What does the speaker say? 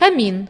камин.